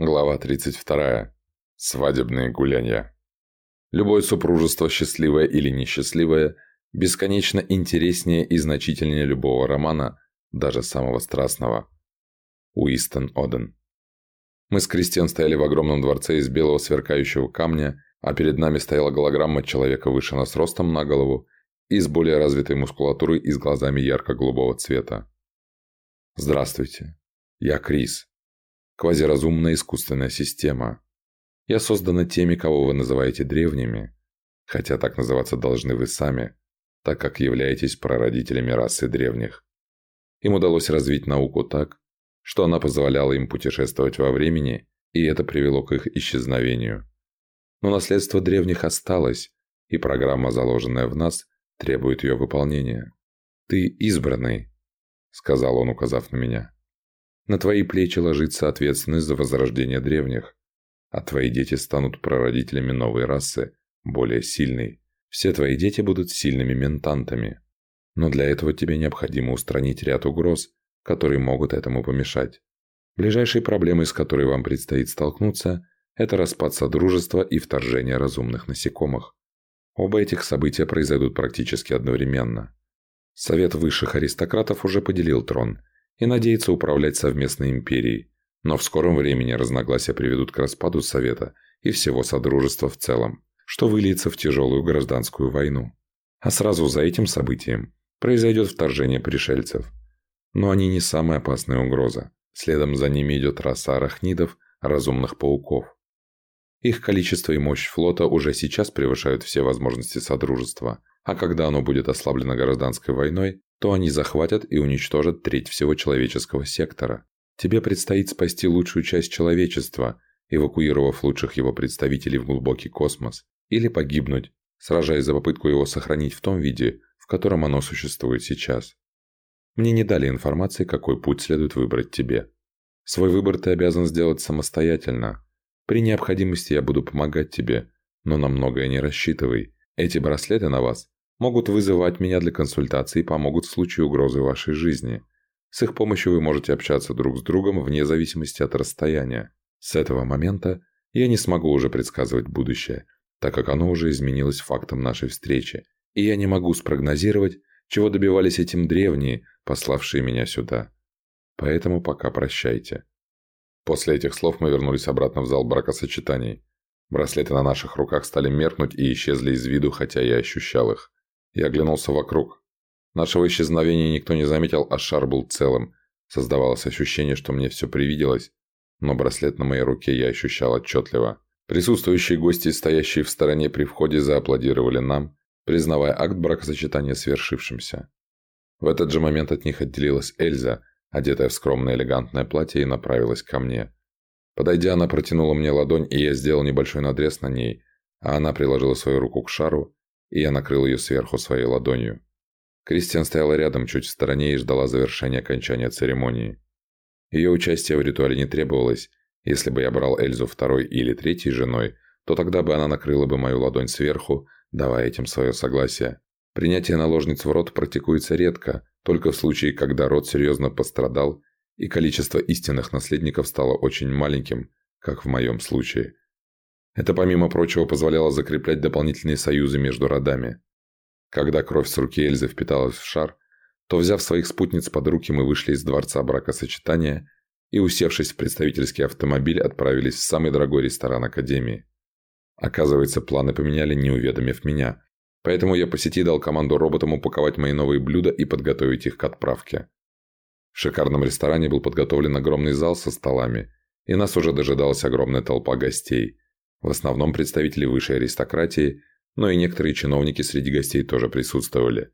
Глава 32. Свадебные гулянья. Любое супружество, счастливое или несчастливое, бесконечно интереснее и значительнее любого романа, даже самого страстного. Уистон Оден. Мы с Кристиан стояли в огромном дворце из белого сверкающего камня, а перед нами стояла голограмма человека выше нас ростом на голову и с более развитой мускулатурой и с глазами ярко-голубого цвета. «Здравствуйте. Я Крис», Квазиразумная искусственная система. Я создана теми, кого вы называете древними, хотя так называться должны вы сами, так как являетесь прародителями расы древних. Им удалось развить науку так, что она позволяла им путешествовать во времени, и это привело к их исчезновению. Но наследство древних осталось, и программа, заложенная в нас, требует ее выполнения. «Ты избранный», — сказал он, указав на меня. На твои плечи ложится ответственность за возрождение древних, а твои дети станут прародителями новой расы, более сильной. Все твои дети будут сильными ментантами. Но для этого тебе необходимо устранить ряд угроз, которые могут этому помешать. Ближайшей проблемой, с которой вам предстоит столкнуться, это распад Содружества и вторжение разумных насекомых. Оба этих события произойдут практически одновременно. Совет высших аристократов уже поделил трон – и надеется управлять совместной империей, но в скором времени разногласия приведут к распаду Совета и всего Содружества в целом, что выльется в тяжелую гражданскую войну. А сразу за этим событием произойдет вторжение пришельцев. Но они не самая опасная угроза. Следом за ними идет раса арахнидов, разумных пауков. Их количество и мощь флота уже сейчас превышают все возможности Содружества, а когда оно будет ослаблено гражданской войной, то они захватят и уничтожат треть всего человеческого сектора. Тебе предстоит спасти лучшую часть человечества, эвакуировав лучших его представителей в глубокий космос, или погибнуть, сражаясь за попытку его сохранить в том виде, в котором оно существует сейчас. Мне не дали информации, какой путь следует выбрать тебе. Свой выбор ты обязан сделать самостоятельно. При необходимости я буду помогать тебе, но на многое не рассчитывай. Эти браслеты на вас могут вызывать меня для консультации и помогут в случае угрозы вашей жизни. С их помощью вы можете общаться друг с другом вне зависимости от расстояния. С этого момента я не смогу уже предсказывать будущее, так как оно уже изменилось фактом нашей встречи, и я не могу спрогнозировать, чего добивались этим древние, пославшие меня сюда. Поэтому пока прощайте. После этих слов мы вернулись обратно в зал бракосочетаний. Браслеты на наших руках стали меркнуть и исчезли из виду, хотя я ощущал их. Я оглянулся вокруг. Нашего исчезновения никто не заметил, а шар был целым. Создавалось ощущение, что мне все привиделось, но браслет на моей руке я ощущал отчетливо. Присутствующие гости, стоящие в стороне при входе, зааплодировали нам, признавая акт бракосочетания свершившимся. В этот же момент от них отделилась Эльза, одетая в скромное элегантное платье, и направилась ко мне. Подойдя, она протянула мне ладонь, и я сделал небольшой надрез на ней, а она приложила свою руку к шару и я накрыл ее сверху своей ладонью. Кристиан стояла рядом, чуть в стороне, и ждала завершения окончания церемонии. Ее участие в ритуале не требовалось. Если бы я брал Эльзу второй или третьей женой, то тогда бы она накрыла бы мою ладонь сверху, давая этим свое согласие. Принятие наложниц в рот практикуется редко, только в случае, когда род серьезно пострадал, и количество истинных наследников стало очень маленьким, как в моем случае. Это, помимо прочего, позволяло закреплять дополнительные союзы между родами. Когда кровь с руки Эльзы впиталась в шар, то, взяв своих спутниц под руки, мы вышли из дворца бракосочетания и, усевшись в представительский автомобиль, отправились в самый дорогой ресторан Академии. Оказывается, планы поменяли, не уведомив меня. Поэтому я по сети дал команду роботам упаковать мои новые блюда и подготовить их к отправке. В шикарном ресторане был подготовлен огромный зал со столами, и нас уже дожидалась огромная толпа гостей – в основном представители высшей аристократии, но и некоторые чиновники среди гостей тоже присутствовали.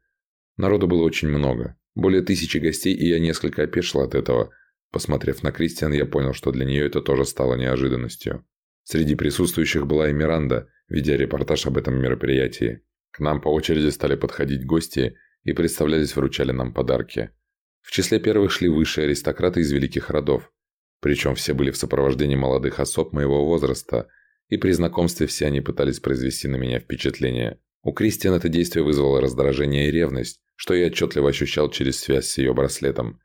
Народу было очень много, более тысячи гостей, и я несколько опешил от этого. Посмотрев на Кристиан, я понял, что для нее это тоже стало неожиданностью. Среди присутствующих была и Миранда, ведя репортаж об этом мероприятии. К нам по очереди стали подходить гости и представлялись, вручали нам подарки. В числе первых шли высшие аристократы из великих родов. Причем все были в сопровождении молодых особ моего возраста – и при знакомстве все они пытались произвести на меня впечатление. У Кристиан это действие вызвало раздражение и ревность, что я отчетливо ощущал через связь с ее браслетом.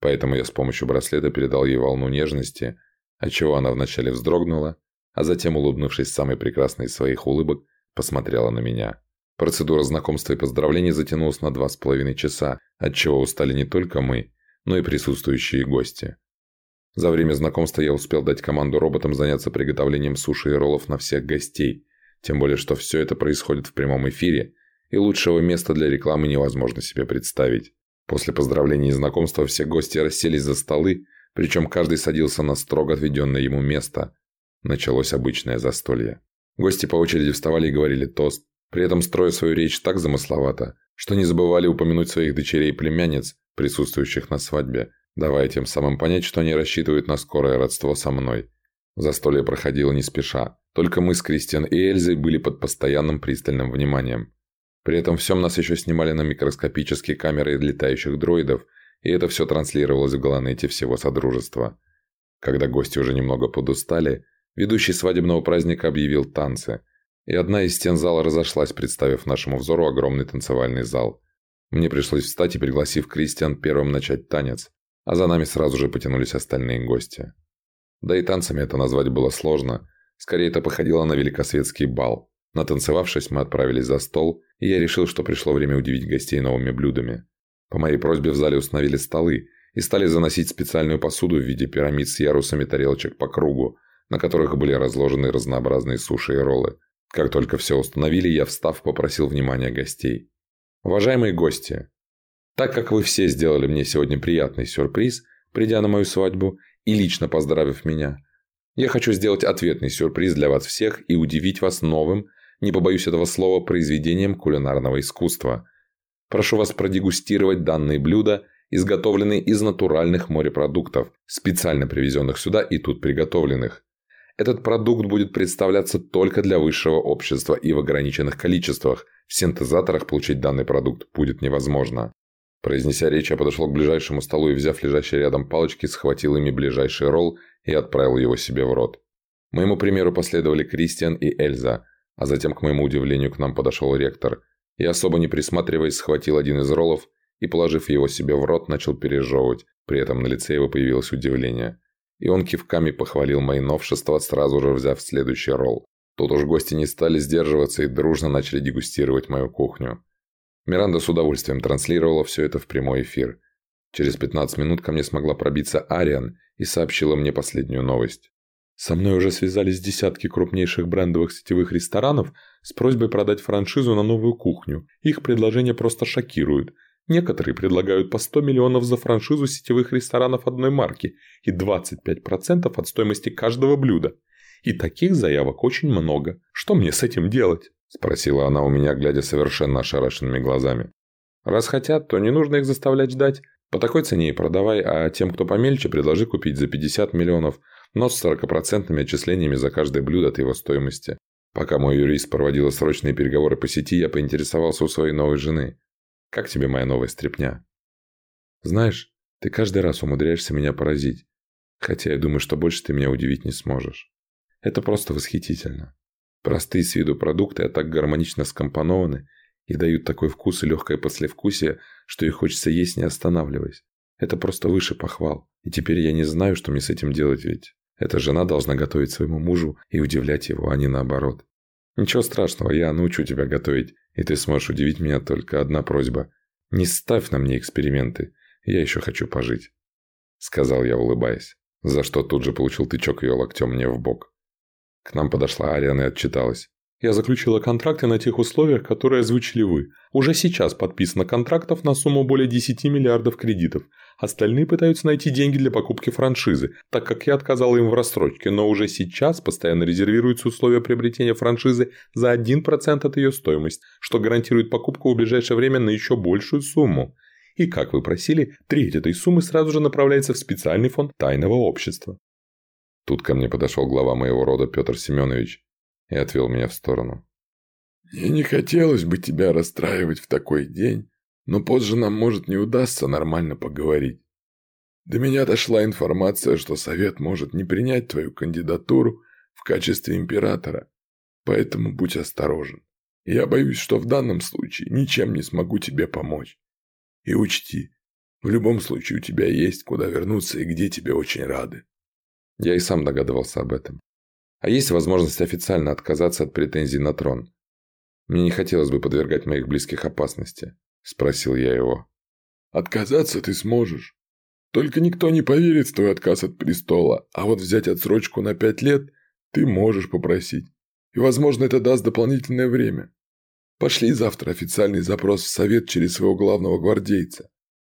Поэтому я с помощью браслета передал ей волну нежности, отчего она вначале вздрогнула, а затем, улыбнувшись самой прекрасной из своих улыбок, посмотрела на меня. Процедура знакомства и поздравлений затянулась на два с половиной часа, отчего устали не только мы, но и присутствующие гости. За время знакомства я успел дать команду роботам заняться приготовлением суши и роллов на всех гостей, тем более что все это происходит в прямом эфире, и лучшего места для рекламы невозможно себе представить. После поздравлений и знакомства все гости расселись за столы, причем каждый садился на строго отведенное ему место. Началось обычное застолье. Гости по очереди вставали и говорили тост, при этом строя свою речь так замысловато, что не забывали упомянуть своих дочерей и племянниц, присутствующих на свадьбе, давая тем самым понять, что они рассчитывают на скорое родство со мной. Застолье проходило не спеша, только мы с Кристиан и Эльзой были под постоянным пристальным вниманием. При этом всем нас еще снимали на микроскопические камеры летающих дроидов, и это все транслировалось в Галанете всего Содружества. Когда гости уже немного подустали, ведущий свадебного праздника объявил танцы, и одна из стен зала разошлась, представив нашему взору огромный танцевальный зал. Мне пришлось встать и, пригласив Кристиан первым начать танец, а за нами сразу же потянулись остальные гости. Да и танцами это назвать было сложно, скорее это походило на великосветский бал. Натанцевавшись, мы отправились за стол, и я решил, что пришло время удивить гостей новыми блюдами. По моей просьбе в зале установили столы и стали заносить специальную посуду в виде пирамид с ярусами тарелочек по кругу, на которых были разложены разнообразные суши и роллы. Как только все установили, я, встав, попросил внимания гостей. «Уважаемые гости, так как вы все сделали мне сегодня приятный сюрприз, придя на мою свадьбу и лично поздравив меня, я хочу сделать ответный сюрприз для вас всех и удивить вас новым, не побоюсь этого слова, произведением кулинарного искусства. Прошу вас продегустировать данные блюда, изготовленные из натуральных морепродуктов, специально привезенных сюда и тут приготовленных. Этот продукт будет представляться только для высшего общества и в ограниченных количествах. В синтезаторах получить данный продукт будет невозможно. Произнеся речь, я подошел к ближайшему столу и, взяв лежащие рядом палочки, схватил ими ближайший ролл и отправил его себе в рот. Моему примеру последовали Кристиан и Эльза, а затем, к моему удивлению, к нам подошел ректор. И особо не присматриваясь, схватил один из роллов и, положив его себе в рот, начал пережевывать. При этом на лице его появилось удивление. И он кивками похвалил мои новшества, сразу же взяв следующий ролл. Тут уж гости не стали сдерживаться и дружно начали дегустировать мою кухню. Миранда с удовольствием транслировала все это в прямой эфир. Через 15 минут ко мне смогла пробиться Ариан и сообщила мне последнюю новость. Со мной уже связались десятки крупнейших брендовых сетевых ресторанов с просьбой продать франшизу на новую кухню. Их предложение просто шокирует. Некоторые предлагают по 100 миллионов за франшизу сетевых ресторанов одной марки и 25% от стоимости каждого блюда. И таких заявок очень много. Что мне с этим делать? Спросила она у меня, глядя совершенно ошарашенными глазами. Раз хотят, то не нужно их заставлять ждать. По такой цене и продавай, а тем, кто помельче, предложи купить за 50 миллионов, но с 40% отчислениями за каждое блюдо от его стоимости. Пока мой юрист проводила срочные переговоры по сети, я поинтересовался у своей новой жены. «Как тебе моя новая стряпня?» «Знаешь, ты каждый раз умудряешься меня поразить. Хотя я думаю, что больше ты меня удивить не сможешь. Это просто восхитительно. Простые с виду продукты, а так гармонично скомпонованы и дают такой вкус и легкое послевкусие, что их хочется есть не останавливаясь. Это просто выше похвал. И теперь я не знаю, что мне с этим делать, ведь эта жена должна готовить своему мужу и удивлять его, а не наоборот. Ничего страшного, я научу тебя готовить, и ты сможешь удивить меня только одна просьба. Не ставь на мне эксперименты, я еще хочу пожить. Сказал я, улыбаясь, за что тут же получил тычок ее локтем мне в бок. К нам подошла Ариана и отчиталась. «Я заключила контракты на тех условиях, которые озвучили вы. Уже сейчас подписано контрактов на сумму более 10 миллиардов кредитов. Остальные пытаются найти деньги для покупки франшизы, так как я отказал им в рассрочке, но уже сейчас постоянно резервируются условия приобретения франшизы за 1% от ее стоимости, что гарантирует покупку в ближайшее время на еще большую сумму. И, как вы просили, треть этой суммы сразу же направляется в специальный фонд тайного общества. Тут ко мне подошел глава моего рода Петр Семенович и отвел меня в сторону. «Мне не хотелось бы тебя расстраивать в такой день, но позже нам может не удастся нормально поговорить. До меня дошла информация, что совет может не принять твою кандидатуру в качестве императора, поэтому будь осторожен. Я боюсь, что в данном случае ничем не смогу тебе помочь. И учти, в любом случае у тебя есть куда вернуться и где тебе очень рады. Я и сам догадывался об этом. А есть возможность официально отказаться от претензий на трон? Мне не хотелось бы подвергать моих близких опасности, спросил я его. Отказаться ты сможешь. Только никто не поверит в твой отказ от престола, а вот взять отсрочку на пять лет ты можешь попросить. И, возможно, это даст дополнительное время. Пошли завтра официальный запрос в совет через своего главного гвардейца.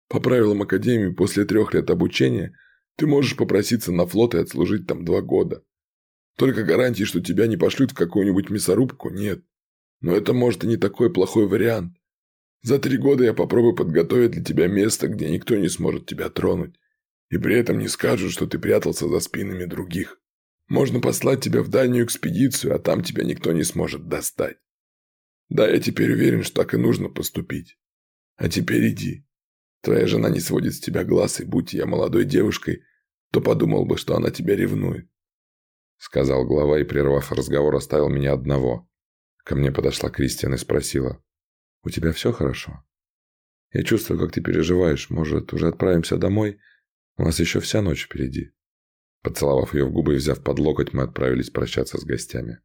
По правилам Академии, после трех лет обучения ты можешь попроситься на флот и отслужить там два года. Только гарантии, что тебя не пошлют в какую-нибудь мясорубку, нет. Но это может и не такой плохой вариант. За три года я попробую подготовить для тебя место, где никто не сможет тебя тронуть. И при этом не скажут, что ты прятался за спинами других. Можно послать тебя в дальнюю экспедицию, а там тебя никто не сможет достать. Да, я теперь уверен, что так и нужно поступить. А теперь иди. Твоя жена не сводит с тебя глаз, и будь я молодой девушкой, то подумал бы, что она тебя ревнует. Сказал глава и, прервав разговор, оставил меня одного. Ко мне подошла Кристиан и спросила. «У тебя все хорошо? Я чувствую, как ты переживаешь. Может, уже отправимся домой? У нас еще вся ночь впереди». Поцеловав ее в губы и взяв под локоть, мы отправились прощаться с гостями.